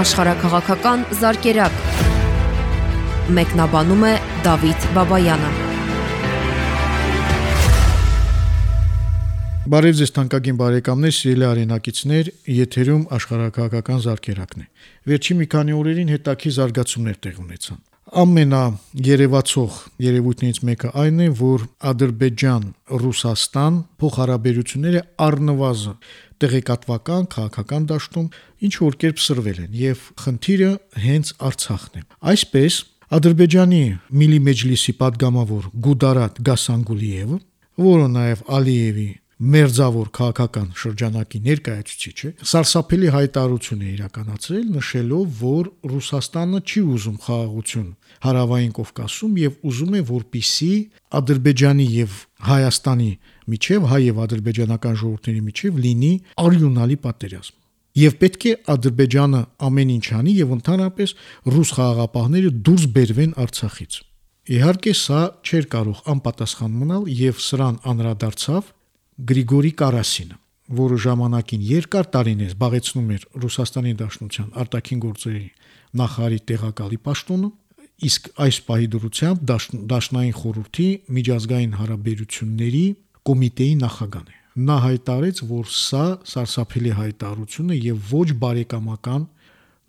աշխարհակղական զարգերակ։ Մեկնաբանում է Դավիթ Բաբայանը։ Բարև ձեզ թանկագին բարեկամներ, սիրելի արենակիցներ, եթերում աշխարհակղական զարգերակն է։ Վերջի մի քանի օրերին հետաքի զարգացումներ տեղ ունեցան ամենաերևացող երևույթներից մեկը այն է, որ Ադրբեջան-Ռուսաստան փոխհարաբերությունները առնվազն տեղեկատվական քաղաքական դաշտում ինչ որ կերպ սրվել են եւ խնդիրը հենց Արցախն է։ Այսպես Ադրբեջանի Միլի Մեջլիսի падգամավոր Գուդարատ Գասանգուլիևը, որը նաեւ Ալիևի մերձավոր քաղաքական շրջանակի ներկայացուցիչ է, սարսափելի հայտարարություն է իրականացրել, նշելով, որ Ռուսաստանը չի ուզում խաղաղություն հարավային Կովկասում եւ ուզում է, որպիսի Ադրբեջանի եւ Հայաստանի միջև հայ եւ ադրբեջանական ժողովուրդների միջև լինի արյունալի պատերազմ։ Եվ պետք է Ադրբեջանը ամեն ինչ անի եւ ընդհանրապես ռուս խաղաղապահները դուրս բերվեն Արցախից։ Իհարկե սա չէր կարող անպատասխան մնալ եւ սրան անդրադարձավ Գրիգորի Կարասինը, որը ժամանակին երկար տարիներ զբաղեցնում էր Ռուսաստանի Դաշնության արտաքին գործերի նախարարի տեղակալի պաշտոնը, իսկ այս պահի դրությամբ Դաշնային խորհրդի միջազգային հարաբերությունների կոմիտեի նախագահն է։ Նա հայտարարեց, որ սա սարսափելի հայտարարություն է եւ ոչ բարեկամական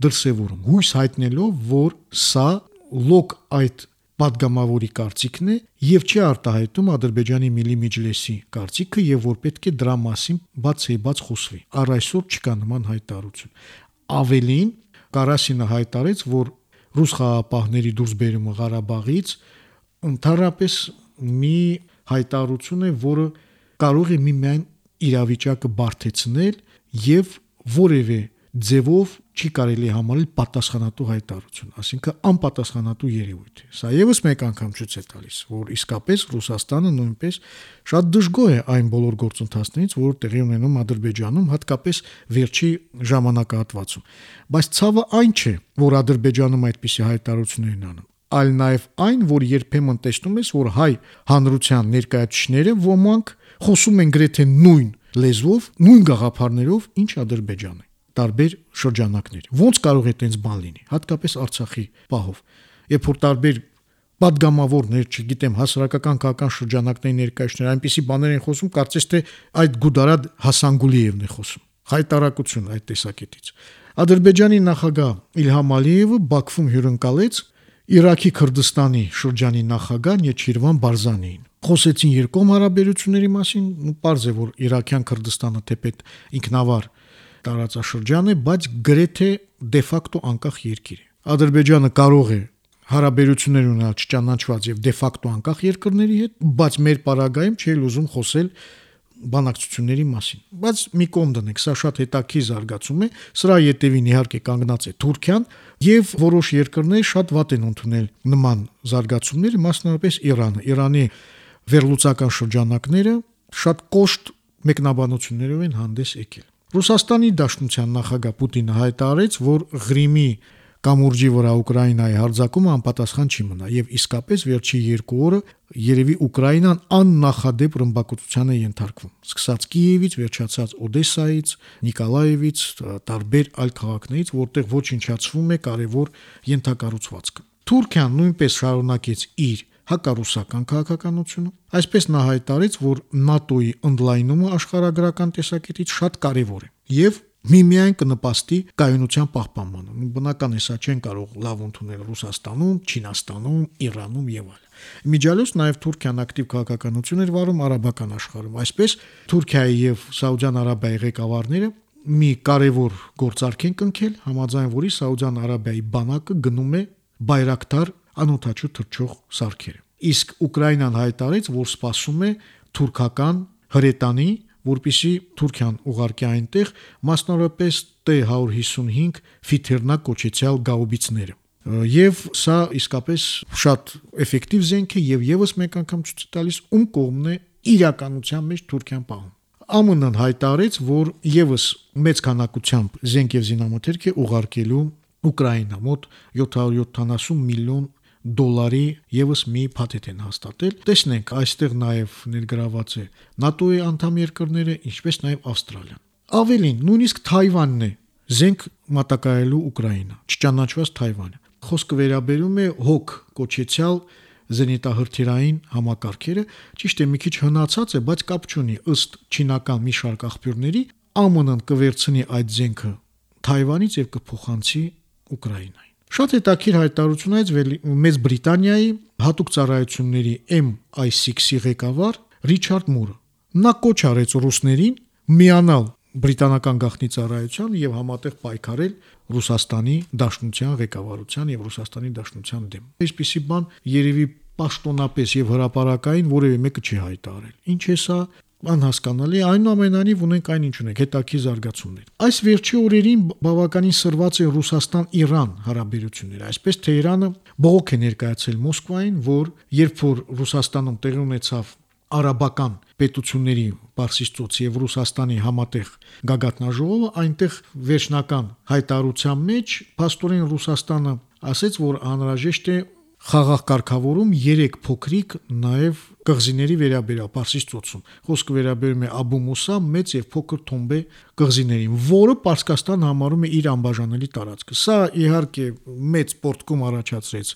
դրսևորում, հույս հայտնելով, որ սա լոկ այդ падգամավորի կարծիքն է եւ չի արտահայտում Ադրբեջանի Միլի Միջլեսի կարծիքը եւ որ պետք է դրա մասին բաց է բաց խոսվի։ Առ այսօր չկա նման հայտարարություն։ Ավելին Կարասինը հայտարարեց, որ ռուս խաղապահների դուրսբերումը Ղարաբաղից ընդհանրապես մի հայտարարություն է, որը կարող է միմյան իրավիճակը բարթեցնել եւ որևէ ձևով չի կարելի համարել պատասխանատու հայտարարություն, ասինքն անպատասխանատու երևույթ է։ Սա եւս մեկ անգամ ցույց է տալիս, որ իսկապես Ռուսաստանը նույնպես շատ դժգոհ է այն բոլոր գործընթացներից, որ տեղի ունենում Ադրբեջանում, հատկապես վերջի ժամանակահատվածում։ Բայց ցավը այն չէ, որ Ադրբեջանում այդպիսի հայտարարություններ են անում, այլ նաև այն, որ երբեմն տեսնում ես, որ հայ հանրության ներկայացուցիչները ոմանք խոսում են գրեթե նույն լեզվով, նույն գաղափարներով, ինչ Ադրբեջանը տարբեր շրջանակներ։ Ոնց կարող է տենց բան լինի, հատկապես Արցախի պահով, երբ որ տարբեր падգամավորներ, չգիտեմ, հասարակական քաղաքական շրջանակների ներկայացներ, այնպիսի բաներ են խոսում, կարծես թե այդ Գուդարադ Հասանգուլիևն է խոսում։ Հայտարարություն այդ տեսակետից։ Ադրբեջանի նախագահ Իլհամ Ալիևը Բաքվում հյուրընկալեց Իրաքի Քրդստանի շրջանի նախագահ Նեչիրվան Բարզանիին։ Խոսեցին երկկողմ հարաբերությունների մասին, ու պարզ է որ Իրաքյան Քրդստանը թեպետ ինքնավար տարածաշրջան է, բայց գրեթե դե ֆակտո անկախ երկիր է։ Ադրբեջանը կարող է հարաբերություններ ունենալ չճանաչված եւ դե ֆակտո անկախ երկրների հետ, բայց մեր պարագայում չի ուզում խոսել բանակցությունների մասին։ Բայց մի կողմ դնենք, սա շատ հետաքրքիր զարգացում է։ Սրա յետևին իհարկե կանգնած է Թուրքիան եւ որոշ երկրներ շատ վատ են ընդունել նման զարգացումները, մասնավորապես Իրանը։ Իրանի վերլուծական շրջանակները շատ կոշտ մեկնաբանություններով են հանդես եկել։ Ռուսաստանի Դաշնության նախագահ Պուտինը հայտարարեց, որ Ղրիմի կամուրջի վրա Ուկրաինայի հարձակումը անպատասխան չի մնա եւ իսկապես վերջի երկու օրը երևի Ուկրաինան աննախադեպ ռմբակոծության է ենթարկվում սկսած Կիևից վերջացած Օդեսայից Նիկոլաևից տարբեր այլ քաղաքներից որտեղ ոչնչացվում է կարևոր ենթակառուցվածքը Թուրքիան նույնպես շարունակեց իր հակառուսական քաղաքականությունը։ Այսպես նա հայտարարեց, որ ՆԱՏՕ-ի ընդլայնումը աշխարհագրական տեսակետից շատ կարևոր է եւ միմիայն կնպաստի կայունության պահպանմանը։ Բնական է, սա չեն կարող լավ ընդունել Ռուսաստանում, Չինաստանում, Իրանում եւ այլ։ Միջալոց նաև Թուրքիան ակտիվ քաղաքականություն էր վարում արաբական աշխարհում։ Այսպես Թուրքիայի եւ Սաուդյան Արաբիայի ղեկավարները մի կարևոր գործարք են կնքել, համաձայն որի Սաուդյան Արաբիայի բանակը գնում է Բայրակտար անօթաչու թռչող սարքերը։ Իսկ Ուկրաինան հայտարարեց, որ սպասում է թուրքական հրետանի, որպիսի Թուրքիան ուղարկի այնտեղ մասնավորապես T155 ֆիթերնա կոչեցյալ գաուբիցները եւ սա իսկապես շատ էֆեկտիվ զենք է եւ եւս մեկ անգամ ցույց տալիս ում կողմն է իրականության մեջ Թուրքիան պահում ԱՄՆ-ն հայտարարեց, որ եւս մեծ քանակությամբ զենք եւ զինամթերք է ուղարկելու Ուկրաինա մոտ 770 միլիոն դոլարի եւս մի փաթեթ են հաստատել։ Տեսնենք, այստեղ նաեւ ներգրաված է ՆԱՏՕ-ի անդամ երկրները, ինչպես նաեւ Ավստրալիան։ Ավելին, նույնիսկ Թայվանն է զենք մատակարարելու Ուկրաինա, չճանաչված Թայվանը։ Խոսքը վերաբերում է հոգ կոչեցյալ զենիտահրթիռային համակարգերը, ճիշտ է մի քիչ հնացած է, բայց կապ չունի, ըստ չինական մի շարք աղբյուրների ԱՄՆ-ն կվերցնի այդ զենքը Թայվանից եւ կփոխանցի Ուկրաինային։ Շատ հետաքրիր հայտարարություն այս Մեծ Բրիտանիայի հատուկ ծառայությունների MI6-ի ղեկավար Ռիչարդ Մուրը։ Նա կոչ արեց ռուսներին միանալ բրիտանական գաղտնի ծառայության եւ համատեղ պայքարել Ռուսաստանի Դաշնության ղեկավարության եւ Ռուսաստանի Դաշնության դեմ։ Այսպիսի բան երևի պաշտոնապես եւ հրաապարակային որևէ մեկը չի հայտարարել։ Ինչ է սա անհասկանալի այնուամենայնիվ ունենք այնինչ ունենք հետաքի զարգացումներ այս վերջի օրերին բավականին սրված է Ռուսաստան-Իրան հարաբերությունները այսպես թե Իրանը բողոք է ներկայացել Մոսկվային որ երբ որ Ռուսաստանում տեղի ունեցավ արաբական պետությունների Պարսից ծոցի եւ Ռուսաստանի համատեղ գագաթնաժողովը այնտեղ վերջնական հայտարարության մեջ փաստորեն Ռուսաստանը ասաց որ անհրաժեշտ է խաղաղ կարգավորում 3 փոքրիկ նաև կղզիների վերաբերյալ Պարսից ծոցում։ Խոսքը վերաբերում է Աբու Մուսա մեծ եւ փոքր Թոմբե կղզիներին, որը Պարսկաստան համարում է իր անբաժանելի տարածքը։ Սա իհարկե մեծ պորտկում առաջացրեց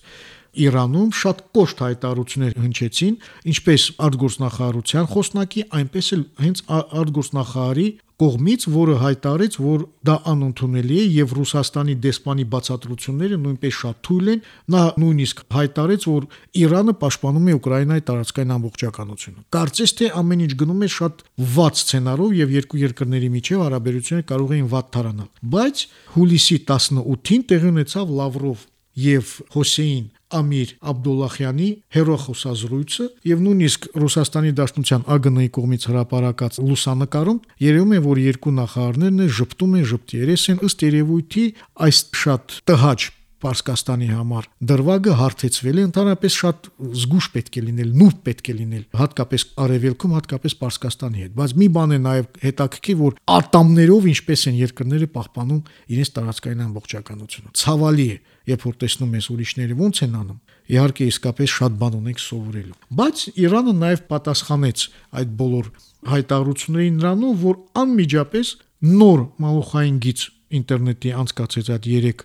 Իրանում շատ կոշտ հայտարարություններ հնչեցին, ինչպես արտգործնախարարության խոսնակի, այնպես էլ հենց արտգործնախարարի կողմից, որը հայտարարեց, որ դա անընդունելի է եւ Ռուսաստանի դեսպանի բացատրությունները նույնպես շատ թույլ են։ Նա նույնիսկ հայտարարեց, որ Իրանը պաշտպանում է Ուկրաինայի տարածքային ամբողջականությունը։ Կարծես թե ամեն ինչ գնում է շատ վատ սցենարով եւ երկու երկրների միջև հարաբերությունները կարող էին վատ թարանալ։ Բայց հուլիսի 18-ին տեղի ունեցավ Լավրով եւ Հոսեին Ամիր Աբդուլլախյանի հերոխոսազրույցը եւ նույնիսկ Ռուսաստանի Դաշնության ԱԳՆ-ի կողմից հրապարակած լուսանկարում երևում է, որ երկու նախարարներն ժպտում են ժպտի երես են ըստ երևույթի այս շատ տհաճ Պարսկաստանի համար դրվագը հարթեցվել է ընդհանրապես շատ զգուշ պետք է լինել, նուրբ պետք է լինել, հատկապես արևելքում, հատկապես Պարսկաստանի հետ։ Բայց մի բան է նաև հետաքրքիր, որ ատամներով ինչպես են երկրները պահպանում իրենց տարածքային ամբողջականությունը։ Ցավալի է, երբ որ տեսնում ես ուրիշները ոնց են անում։ Իհարկե իսկապես շատ բան ունենք սովորելու։ Բայց Իրանը նաև պատասխանեց այդ բոլոր հայտարարություններին նրանով, որ անմիջապես նոր մալոխային գիծ ինտերնետի անցկացեց այդ 3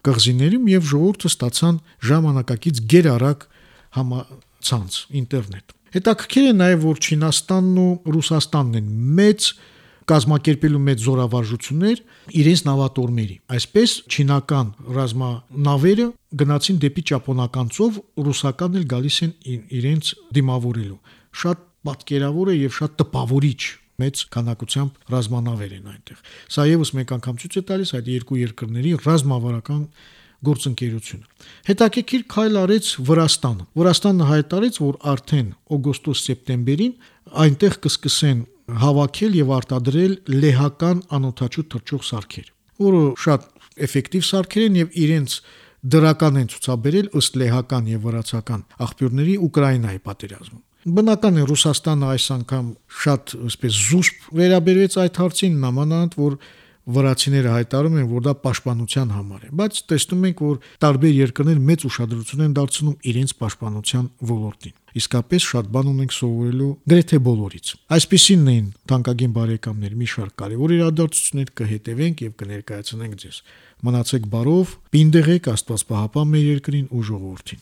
կղզիներում եւ ժողովուրդը ստացան ժամանակակից գերարագ համացանց ինտերնետ։ Հետաքրքիր է նաև որ Չինաստանն ու Ռուսաստանն են մեծ կազմակերպելու մեծ զորավարժություններ իրենց նավատորմերի։ Այսպես չինական ռազմանավերը գնացին դեպի ճապոնական ծով, ռուսական էլ գալիս են իրենց դիմավորելու։ Շատ պատկերավոր է եւ շատ տպավորիչ մեծ քանակությամբ ռազմանավեր են այնտեղ։ Սա եւս մեկ անգամ ցույց է տալիս այդ երկու երկրների ռազմավարական գործընկերությունը։ Հետաքրքիր քայլ արեց Վրաստանը։ Վրաստանը հայտարարեց, որ արդեն օգոստոս-սեպտեմբերին այնտեղ կսկսեն հավաքել եւ արտադրել լեհական անօթաչու թռչող սարքեր, որը շատ էֆեկտիվ սարքեր են եւ իրենց դրական են ցուցաբերել ըստ լեհական եւ վրացական աղբյուրների Ուկրաինայի պատերազմում։ Բնական է Ռուսաստանը այս անգամ շատ այսպես զուսպ վերաբերվեց այդ հարցին, նամանանդ որ վրացիները հայտարարում են, որ դա պաշտպանության համար է, բայց տեսնում ենք, որ տարբեր երկրներ մեծ ուշադրություն են դարձնում իրենց պաշտպանության ոլորտին։ Իսկապես շատ բան ունենք սովորելու գրեթե բոլորից։ Այսպիսինն էին թանկագին բարեկամներ մի շարք կարևոր իրադարձություններ կհետևենք եւ կներկայացնենք ձեզ։ Մնացեք բարով, պինդեղեք Աստված պահապան մեր երկրին ու ժողովրդին։